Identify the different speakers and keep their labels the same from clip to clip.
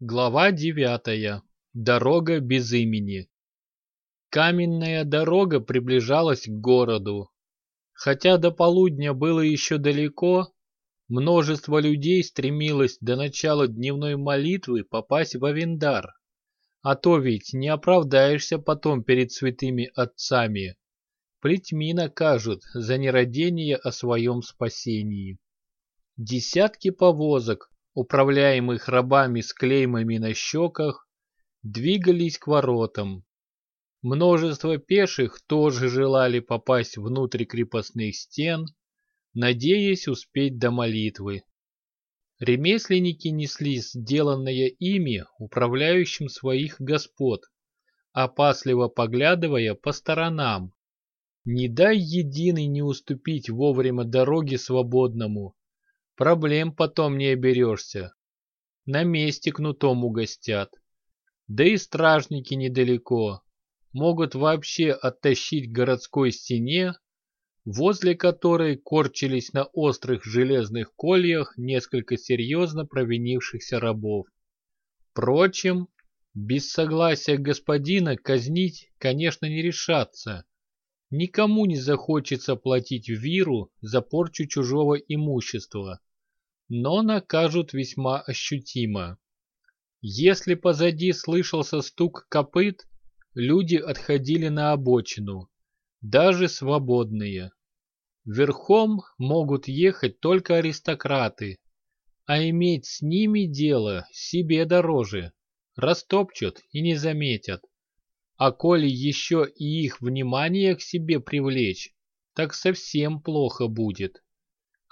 Speaker 1: Глава девятая. Дорога без имени. Каменная дорога приближалась к городу. Хотя до полудня было еще далеко, множество людей стремилось до начала дневной молитвы попасть в Авендар. А то ведь не оправдаешься потом перед святыми отцами. Плетьми накажут за нерадение о своем спасении. Десятки повозок, управляемых рабами с клеймами на щеках, двигались к воротам. Множество пеших тоже желали попасть внутрь крепостных стен, надеясь успеть до молитвы. Ремесленники несли сделанное ими управляющим своих господ, опасливо поглядывая по сторонам. Не дай единый не уступить вовремя дороге свободному, Проблем потом не оберешься. На месте кнутом угостят. Да и стражники недалеко. Могут вообще оттащить к городской стене, возле которой корчились на острых железных кольях несколько серьезно провинившихся рабов. Впрочем, без согласия господина казнить, конечно, не решаться. Никому не захочется платить виру за порчу чужого имущества но накажут весьма ощутимо. Если позади слышался стук копыт, люди отходили на обочину, даже свободные. Верхом могут ехать только аристократы, а иметь с ними дело себе дороже, растопчут и не заметят. А коли еще и их внимание к себе привлечь, так совсем плохо будет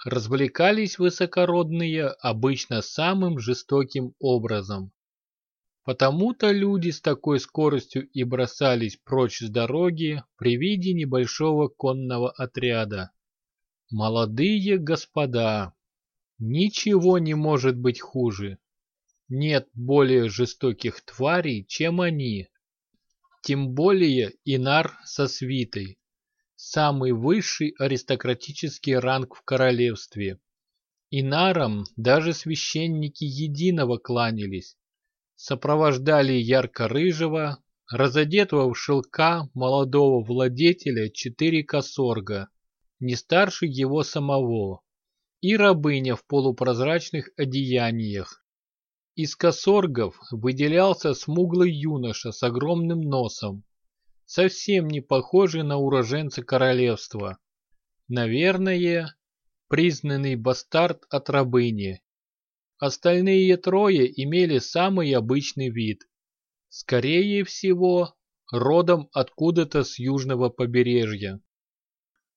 Speaker 1: развлекались высокородные обычно самым жестоким образом. Потому-то люди с такой скоростью и бросались прочь с дороги при виде небольшого конного отряда. Молодые господа, ничего не может быть хуже. Нет более жестоких тварей, чем они. Тем более Инар со свитой самый высший аристократический ранг в королевстве. Инарам даже священники единого кланялись, сопровождали ярко-рыжего, разодетого в шелка молодого владетеля четыре косорга, не старше его самого, и рабыня в полупрозрачных одеяниях. Из косоргов выделялся смуглый юноша с огромным носом, совсем не похожий на уроженца королевства. Наверное, признанный бастард от рабыни. Остальные трое имели самый обычный вид. Скорее всего, родом откуда-то с южного побережья.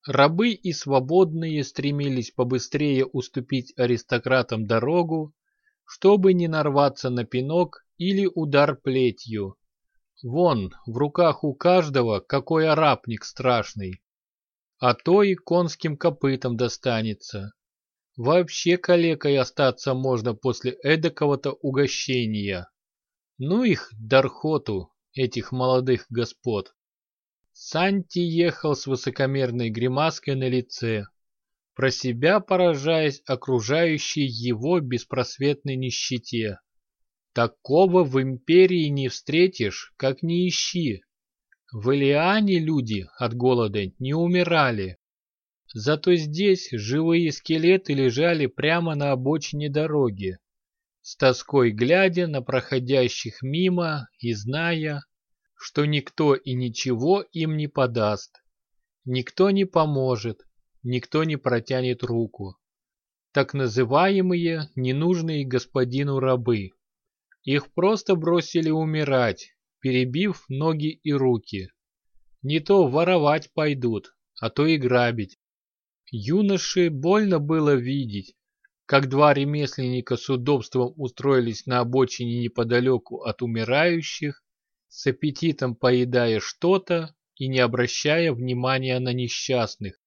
Speaker 1: Рабы и свободные стремились побыстрее уступить аристократам дорогу, чтобы не нарваться на пинок или удар плетью. Вон, в руках у каждого какой арапник страшный. А то и конским копытом достанется. Вообще калекой остаться можно после эдакого-то угощения. Ну их дархоту, этих молодых господ. Санти ехал с высокомерной гримаской на лице, про себя поражаясь окружающей его беспросветной нищете. Такого в империи не встретишь, как не ищи. В Элиане люди от голода не умирали. Зато здесь живые скелеты лежали прямо на обочине дороги, с тоской глядя на проходящих мимо и зная, что никто и ничего им не подаст. Никто не поможет, никто не протянет руку. Так называемые ненужные господину рабы. Их просто бросили умирать, перебив ноги и руки. Не то воровать пойдут, а то и грабить. Юноше больно было видеть, как два ремесленника с удобством устроились на обочине неподалеку от умирающих, с аппетитом поедая что-то и не обращая внимания на несчастных.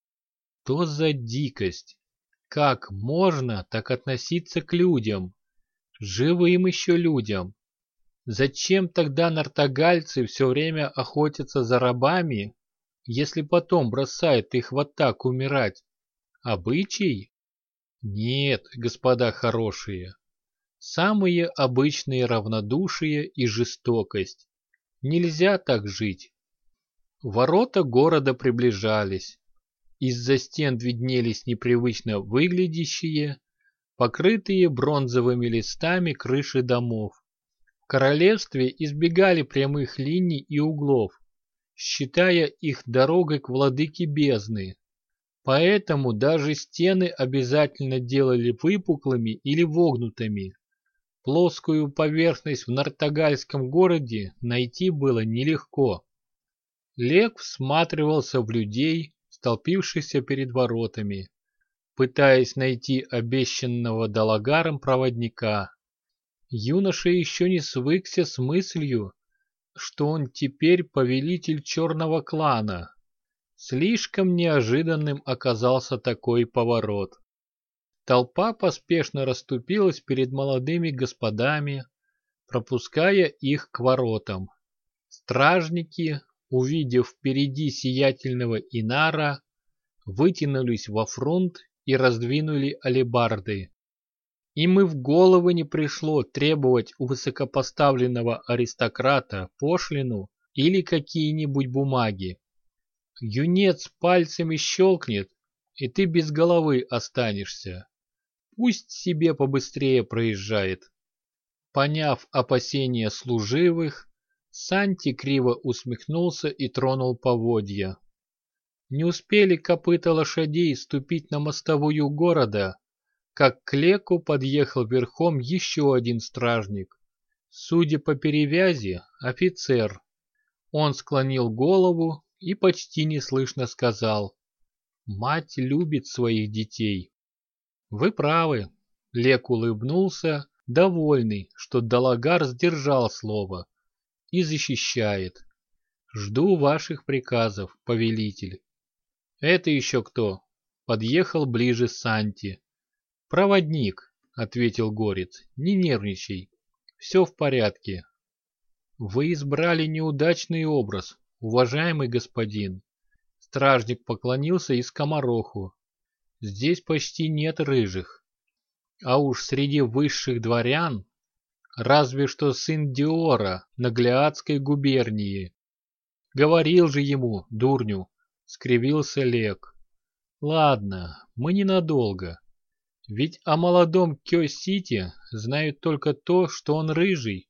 Speaker 1: То за дикость! Как можно так относиться к людям? Живым еще людям. Зачем тогда нартогальцы все время охотятся за рабами, если потом бросают их вот так умирать? Обычай? Нет, господа хорошие. Самые обычные равнодушие и жестокость. Нельзя так жить. Ворота города приближались. Из-за стен виднелись непривычно выглядящие, покрытые бронзовыми листами крыши домов. В королевстве избегали прямых линий и углов, считая их дорогой к владыке бездны. Поэтому даже стены обязательно делали выпуклыми или вогнутыми. Плоскую поверхность в Нартагальском городе найти было нелегко. Лек всматривался в людей, столпившихся перед воротами, пытаясь найти обещанного Далагаром проводника. Юноша еще не свыкся с мыслью, что он теперь повелитель черного клана. Слишком неожиданным оказался такой поворот. Толпа поспешно расступилась перед молодыми господами, пропуская их к воротам. Стражники, увидев впереди сиятельного Инара, вытянулись во фронт и раздвинули алебарды. Им и в голову не пришло требовать у высокопоставленного аристократа пошлину или какие-нибудь бумаги. Юнец пальцами щелкнет, и ты без головы останешься. Пусть себе побыстрее проезжает. Поняв опасения служивых, Санти криво усмехнулся и тронул поводья. Не успели копыта лошадей ступить на мостовую города, как к Леку подъехал верхом еще один стражник. Судя по перевязи, офицер. Он склонил голову и почти неслышно сказал «Мать любит своих детей». «Вы правы», — Лек улыбнулся, довольный, что Далагар сдержал слово и защищает. Жду ваших приказов, повелитель. Это еще кто? Подъехал ближе Санти. Проводник, ответил Горец, не нервничай. Все в порядке. Вы избрали неудачный образ, уважаемый господин. Стражник поклонился и скомороху. Здесь почти нет рыжих. А уж среди высших дворян Разве что сын Диора на Гляадской губернии. Говорил же ему, дурню, скривился Лек. Ладно, мы ненадолго. Ведь о молодом Кё-Сити знают только то, что он рыжий.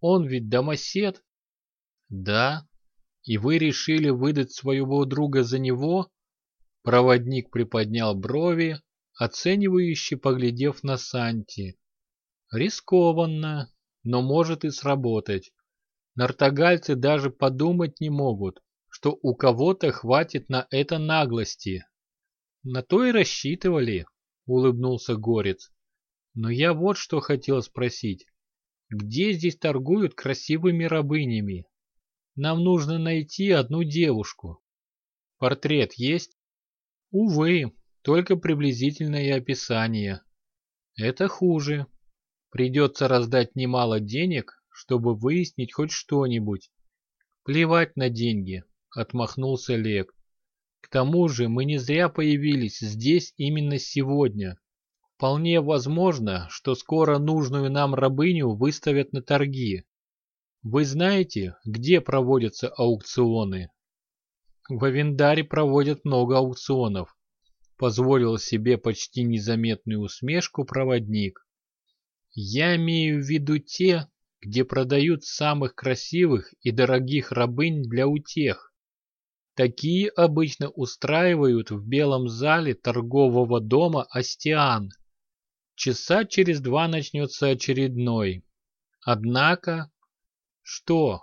Speaker 1: Он ведь домосед. Да, и вы решили выдать своего друга за него? Проводник приподнял брови, оценивающе поглядев на Санти. Рискованно, но может и сработать. Нартогальцы даже подумать не могут, что у кого-то хватит на это наглости. На то и рассчитывали, улыбнулся Горец. Но я вот что хотел спросить. Где здесь торгуют красивыми рабынями? Нам нужно найти одну девушку. Портрет есть? Увы, только приблизительное описание. Это хуже. Придется раздать немало денег, чтобы выяснить хоть что-нибудь. Плевать на деньги, отмахнулся Лек. К тому же мы не зря появились здесь именно сегодня. Вполне возможно, что скоро нужную нам рабыню выставят на торги. Вы знаете, где проводятся аукционы? В Авендаре проводят много аукционов. Позволил себе почти незаметную усмешку проводник. Я имею в виду те, где продают самых красивых и дорогих рабынь для утех. Такие обычно устраивают в белом зале торгового дома «Астиан». Часа через два начнется очередной. Однако... Что?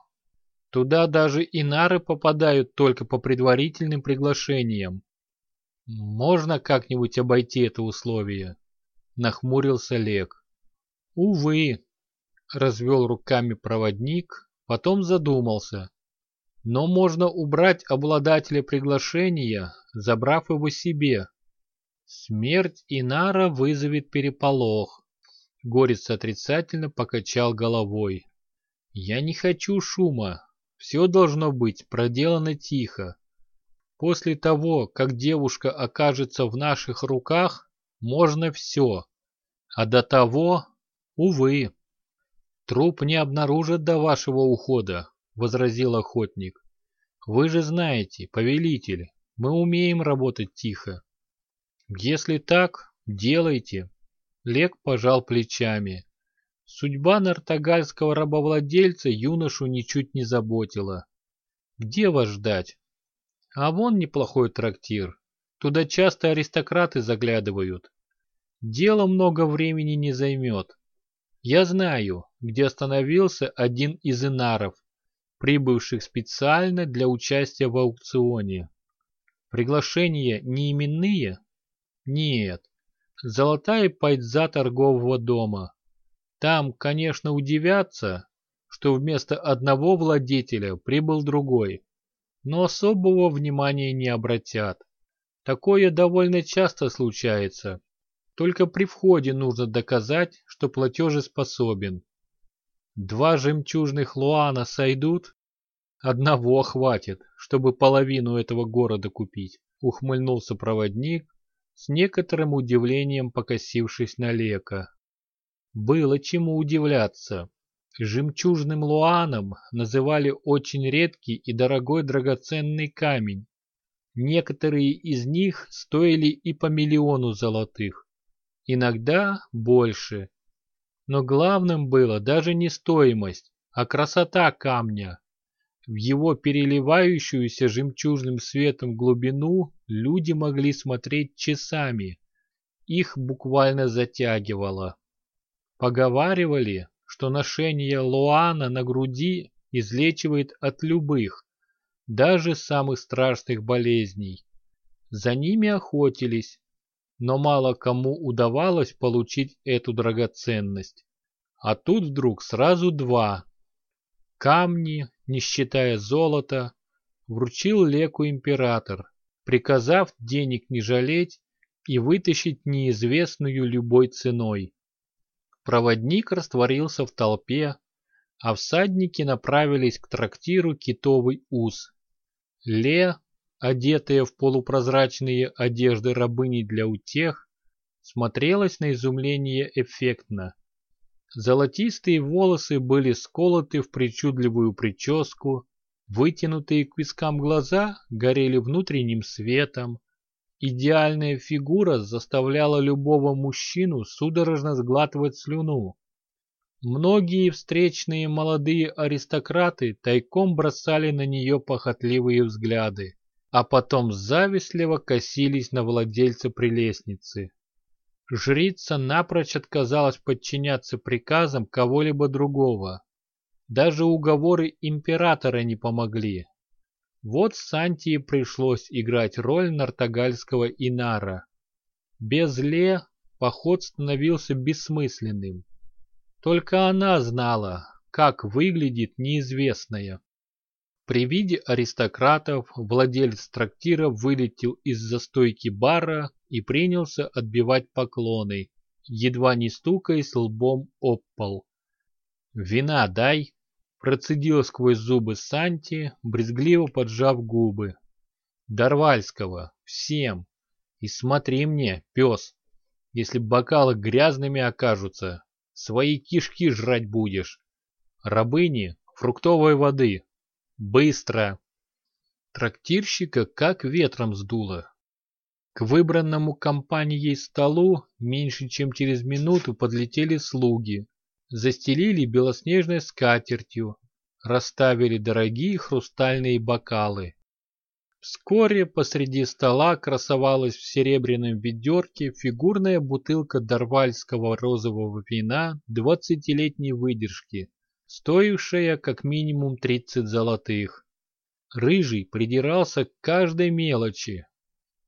Speaker 1: Туда даже инары попадают только по предварительным приглашениям. Можно как-нибудь обойти это условие? Нахмурился Лек. Увы, развел руками проводник, потом задумался. Но можно убрать обладателя приглашения, забрав его себе. Смерть Инара вызовет переполох. Горец отрицательно покачал головой. Я не хочу шума. Все должно быть проделано тихо. После того, как девушка окажется в наших руках, можно все. А до того Увы. Труп не обнаружат до вашего ухода, возразил охотник. Вы же знаете, повелитель, мы умеем работать тихо. Если так, делайте. Лек пожал плечами. Судьба нартогальского рабовладельца юношу ничуть не заботила. Где вас ждать? А вон неплохой трактир. Туда часто аристократы заглядывают. Дело много времени не займет. Я знаю, где остановился один из инаров, прибывших специально для участия в аукционе. Приглашения не именные? Нет. Золотая пайдза торгового дома. Там, конечно, удивятся, что вместо одного владетеля прибыл другой, но особого внимания не обратят. Такое довольно часто случается. Только при входе нужно доказать, что платежеспособен. Два жемчужных луана сойдут? Одного хватит, чтобы половину этого города купить, ухмыльнулся проводник, с некоторым удивлением покосившись на Лека. Было чему удивляться. Жемчужным луаном называли очень редкий и дорогой драгоценный камень. Некоторые из них стоили и по миллиону золотых, иногда больше. Но главным было даже не стоимость, а красота камня. В его переливающуюся жемчужным светом глубину люди могли смотреть часами. Их буквально затягивало. Поговаривали, что ношение луана на груди излечивает от любых, даже самых страшных болезней. За ними охотились, но мало кому удавалось получить эту драгоценность. А тут вдруг сразу два. Камни, не считая золота, вручил Леку император, приказав денег не жалеть и вытащить неизвестную любой ценой. Проводник растворился в толпе, а всадники направились к трактиру «Китовый уз». Ле, одетая в полупрозрачные одежды рабыни для утех, смотрелась на изумление эффектно. Золотистые волосы были сколоты в причудливую прическу, вытянутые к вискам глаза горели внутренним светом, Идеальная фигура заставляла любого мужчину судорожно сглатывать слюну. Многие встречные молодые аристократы тайком бросали на нее похотливые взгляды, а потом завистливо косились на владельца прелестницы. Жрица напрочь отказалась подчиняться приказам кого-либо другого. Даже уговоры императора не помогли. Вот Сантии пришлось играть роль нартогальского Инара. Без Ле поход становился бессмысленным. Только она знала, как выглядит неизвестная. При виде аристократов владелец трактира вылетел из застойки бара и принялся отбивать поклоны, едва не стукаясь лбом об пол. «Вина дай!» Процедил сквозь зубы Санти, брезгливо поджав губы. Дарвальского, всем. И смотри мне, пес, если бокалы грязными окажутся, свои кишки жрать будешь. Рабыни, фруктовой воды. Быстро. Трактирщика как ветром сдуло. К выбранному компанией столу меньше чем через минуту подлетели слуги, застелили белоснежной скатертью, расставили дорогие хрустальные бокалы. Вскоре посреди стола красовалась в серебряном ведерке фигурная бутылка дарвальского розового вина двадцатилетней выдержки, стоившая как минимум тридцать золотых. Рыжий придирался к каждой мелочи.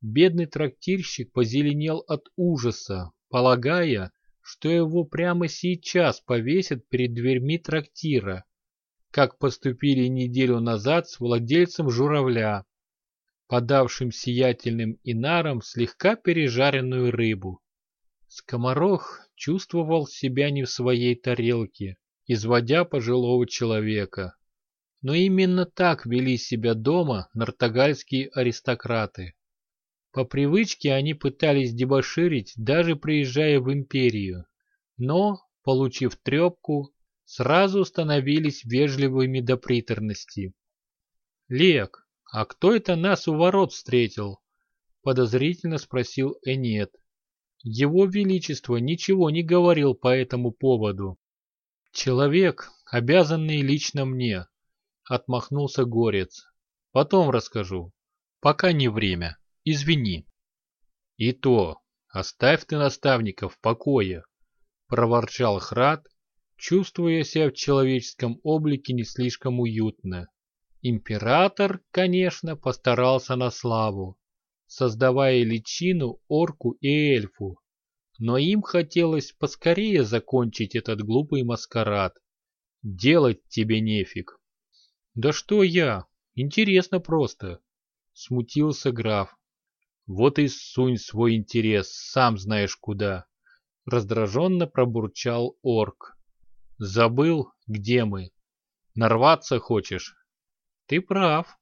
Speaker 1: Бедный трактирщик позеленел от ужаса, полагая, что его прямо сейчас повесят перед дверьми трактира, как поступили неделю назад с владельцем журавля, подавшим сиятельным инаром слегка пережаренную рыбу. Скоморох чувствовал себя не в своей тарелке, изводя пожилого человека. Но именно так вели себя дома нартогальские аристократы. По привычке они пытались дебоширить, даже приезжая в империю. Но, получив трепку, сразу становились вежливыми до приторности. «Лек, а кто это нас у ворот встретил?» — подозрительно спросил Энет. Его Величество ничего не говорил по этому поводу. «Человек, обязанный лично мне», — отмахнулся Горец. «Потом расскажу. Пока не время. Извини». «И то, оставь ты наставника в покое», — проворчал Храд, чувствуя себя в человеческом облике не слишком уютно. Император, конечно, постарался на славу, создавая личину орку и эльфу, но им хотелось поскорее закончить этот глупый маскарад. Делать тебе нефиг. Да что я? Интересно просто. Смутился граф. Вот и сунь свой интерес, сам знаешь куда. Раздраженно пробурчал орк. Забыл, где мы? Нарваться хочешь? Ты прав,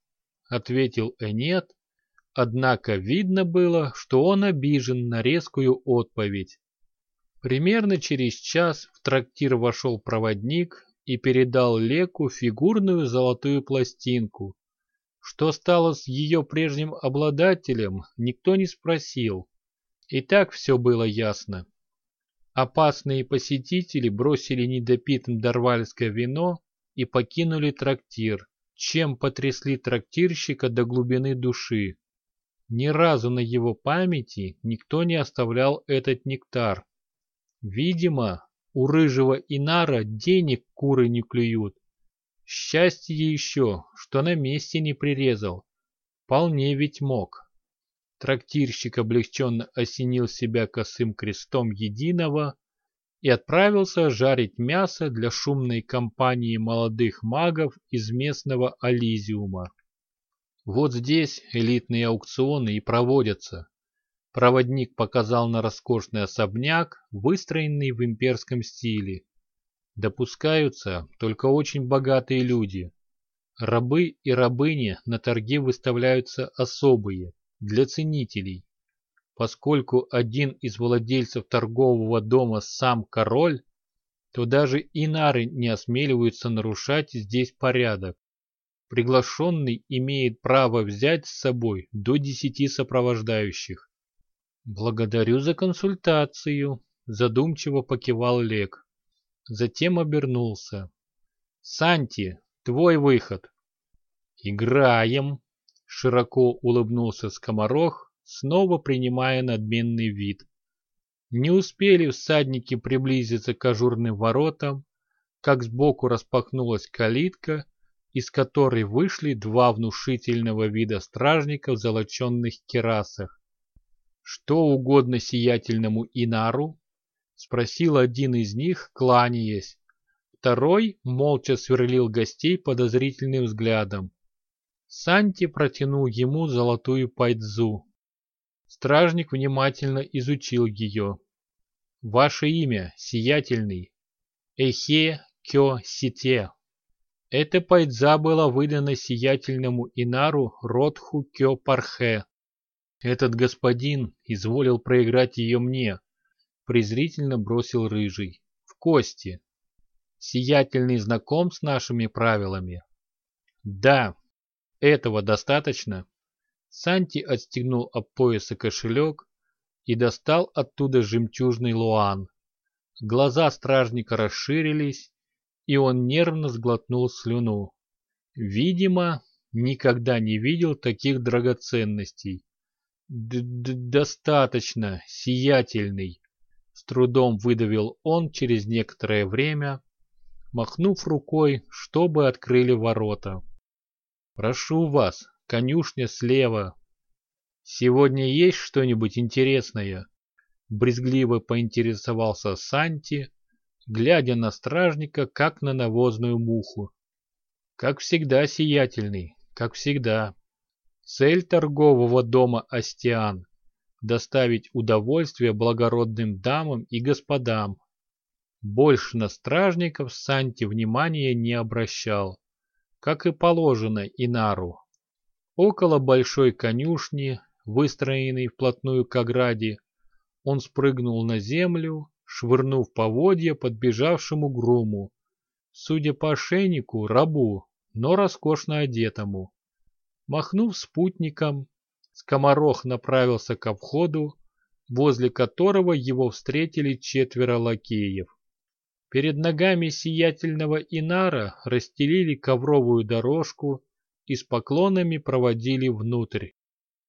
Speaker 1: ответил Энет, однако видно было, что он обижен на резкую отповедь. Примерно через час в трактир вошел проводник и передал Леку фигурную золотую пластинку. Что стало с ее прежним обладателем, никто не спросил. И так все было ясно. Опасные посетители бросили недопитым дарвальское вино и покинули трактир чем потрясли трактирщика до глубины души. Ни разу на его памяти никто не оставлял этот нектар. Видимо, у рыжего Инара денег куры не клюют. Счастье еще, что на месте не прирезал. Вполне ведь мог. Трактирщик облегченно осенил себя косым крестом единого и отправился жарить мясо для шумной компании молодых магов из местного Ализиума. Вот здесь элитные аукционы и проводятся. Проводник показал на роскошный особняк, выстроенный в имперском стиле. Допускаются только очень богатые люди. Рабы и рабыни на торге выставляются особые, для ценителей. Поскольку один из владельцев торгового дома сам король, то даже инары не осмеливаются нарушать здесь порядок. Приглашенный имеет право взять с собой до десяти сопровождающих. «Благодарю за консультацию», — задумчиво покивал Лек. Затем обернулся. «Санти, твой выход». «Играем», — широко улыбнулся скоморох, снова принимая надменный вид. Не успели всадники приблизиться к ажурным воротам, как сбоку распахнулась калитка, из которой вышли два внушительного вида стражника в золоченных керасах. «Что угодно сиятельному Инару?» — спросил один из них, кланяясь. Второй молча сверлил гостей подозрительным взглядом. Санти протянул ему золотую пайдзу. Стражник внимательно изучил ее. «Ваше имя, сиятельный?» «Эхе Кё Сите». Эта пайдза была выдана сиятельному Инару Ротху Кё Пархе. Этот господин изволил проиграть ее мне, презрительно бросил рыжий. В кости. Сиятельный знаком с нашими правилами? Да. Этого достаточно? Санти отстегнул от пояса кошелек и достал оттуда жемчужный луан. Глаза стражника расширились, и он нервно сглотнул слюну. Видимо, никогда не видел таких драгоценностей. Д -д «Достаточно, сиятельный», — с трудом выдавил он через некоторое время, махнув рукой, чтобы открыли ворота. «Прошу вас, конюшня слева. Сегодня есть что-нибудь интересное? Брезгливо поинтересовался Санти, глядя на стражника, как на навозную муху. Как всегда сиятельный, как всегда. Цель торгового дома Астиан – доставить удовольствие благородным дамам и господам. Больше на стражников Санти внимания не обращал, как и положено Инару. Около большой конюшни, выстроенной вплотную к ограде, он спрыгнул на землю, швырнув поводья подбежавшему груму, судя по ошейнику, рабу, но роскошно одетому. Махнув спутником, скоморох направился к входу, возле которого его встретили четверо лакеев. Перед ногами сиятельного Инара расстелили ковровую дорожку и с поклонами проводили внутрь.